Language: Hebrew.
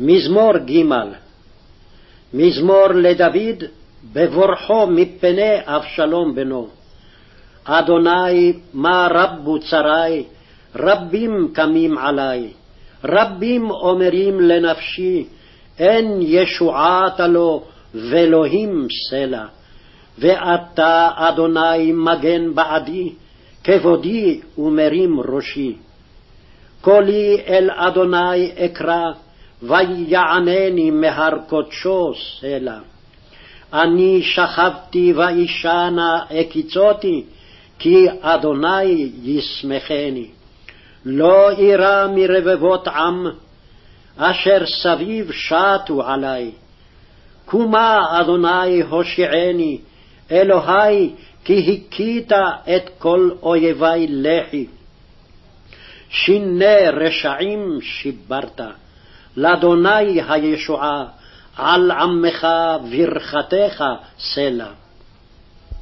מזמור ג' מזמור לדוד בבורחו מפני אבשלום בנו. אדוני, מה רבו צרי, רבים קמים עלי, רבים אומרים לנפשי, אין ישועתה לו ואלוהים סלע. ואתה, אדוני, מגן בעדי, כבודי ומרים ראשי. קולי אל אדוני אקרא, ויענני מהר קדשו סלע. אני שכבתי ואישנה הקיצותי, כי אדוני ישמחני. לא אירא מרבבות עם, אשר סביב שטו עלי. קומה אדוני הושיעני, אלוהי כי הכית את כל אויבי לחי. שיני רשעים שיברת, לאדוני הישועה, על עמך ברכתך סלע.